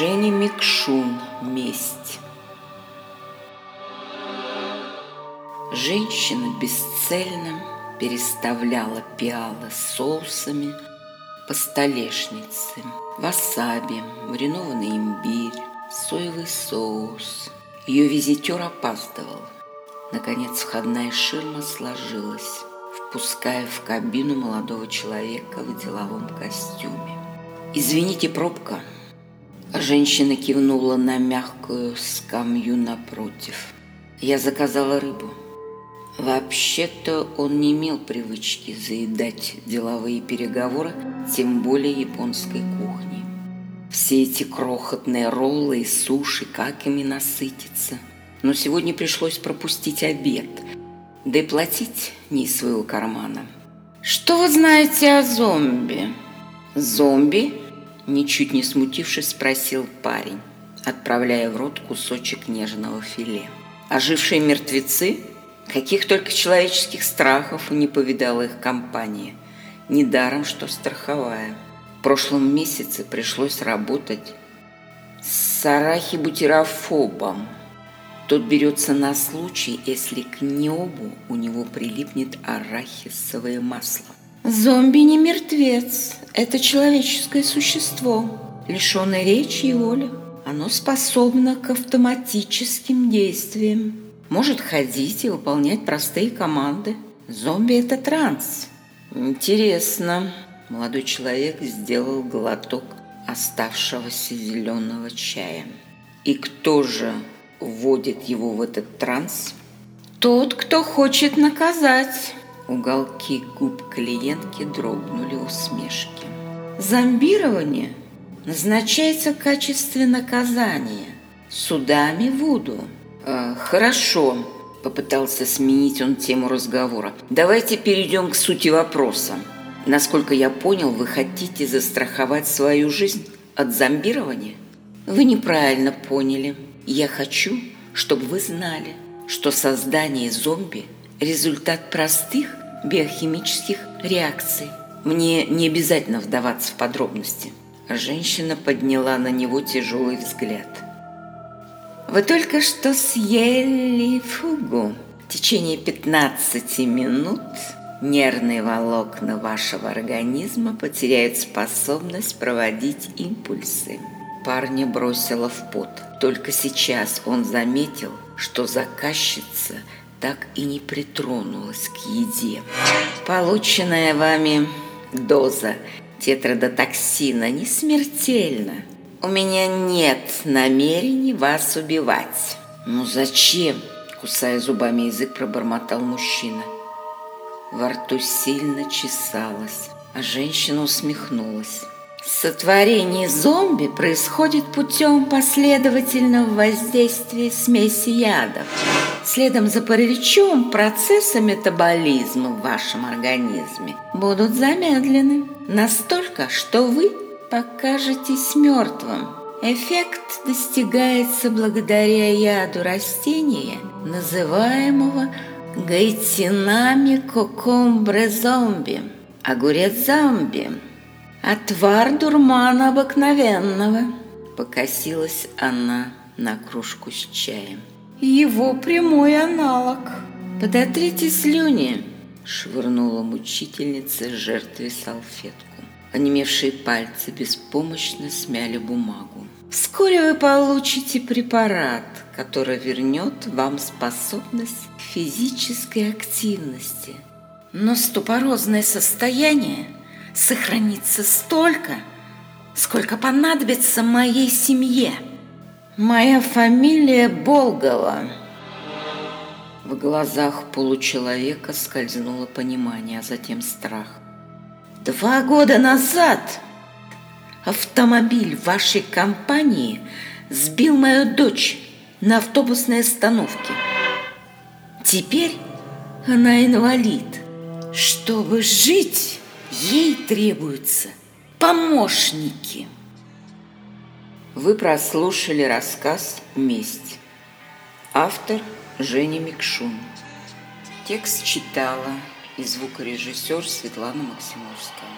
Женя Микшун. Месть. Женщина бесцельно переставляла пиалы с соусами по столешнице. Васаби, маринованный имбирь, соевый соус. Ее визитер опаздывал. Наконец входная ширма сложилась, впуская в кабину молодого человека в деловом костюме. «Извините, пробка», Женщина кивнула на мягкую скамью напротив. Я заказала рыбу. Вообще-то он не имел привычки заедать деловые переговоры, тем более японской кухни. Все эти крохотные роллы и суши, как ими насытиться. Но сегодня пришлось пропустить обед, да и платить не из своего кармана. «Что вы знаете о зомби?» «Зомби?» Ничуть не смутившись, спросил парень, отправляя в рот кусочек нежного филе. Ожившие мертвецы? Каких только человеческих страхов не повидала их компания. Недаром, что страховая. В прошлом месяце пришлось работать с арахибутирофобом. Тот берется на случай, если к небу у него прилипнет арахисовое масло. Зомби не мертвец, это человеческое существо, лишенное речи и воли. Оно способно к автоматическим действиям. Может ходить и выполнять простые команды. Зомби – это транс. Интересно. Молодой человек сделал глоток оставшегося зеленого чая. И кто же вводит его в этот транс? Тот, кто хочет наказать. Уголки губ клиентки дрогнули усмешки. Зомбирование назначается в качестве наказания судами Вуду. Э, хорошо, попытался сменить он тему разговора. Давайте перейдем к сути вопроса. Насколько я понял, вы хотите застраховать свою жизнь от зомбирования? Вы неправильно поняли. Я хочу, чтобы вы знали, что создание зомби – результат простых биохимических реакций. Мне не обязательно вдаваться в подробности. Женщина подняла на него тяжелый взгляд. Вы только что съели фугу. В течение 15 минут нервные волокна вашего организма потеряют способность проводить импульсы. Парня бросила в пот. Только сейчас он заметил, что заказчица – так и не притронулась к еде. Полученная вами доза тетрадотоксина не смертельна. У меня нет намерений вас убивать. Ну зачем? Кусая зубами язык, пробормотал мужчина. Во рту сильно чесалось, а женщина усмехнулась. Сотворение зомби происходит путем последовательного воздействия смеси ядов. Следом за параличом процессы метаболизма в вашем организме будут замедлены настолько, что вы покажетесь мертвым. Эффект достигается благодаря яду растения, называемого гайтинами кокомбре зомби, огурец зомби – Отвар дурмана обыкновенного. Покосилась она на кружку с чаем. Его прямой аналог. Подотрите слюни, швырнула мучительница жертве салфетку. Онемевшие пальцы беспомощно смяли бумагу. Вскоре вы получите препарат, который вернет вам способность к физической активности. Но ступорозное состояние – сохранится столько, сколько понадобится моей семье. Моя фамилия Болгова. В глазах получеловека скользнуло понимание, а затем страх. Два года назад автомобиль вашей компании сбил мою дочь на автобусной остановке. Теперь она инвалид. Чтобы жить, Ей требуются помощники. Вы прослушали рассказ «Месть». Автор Женя Микшун. Текст читала и звукорежиссер Светлана Максимовская.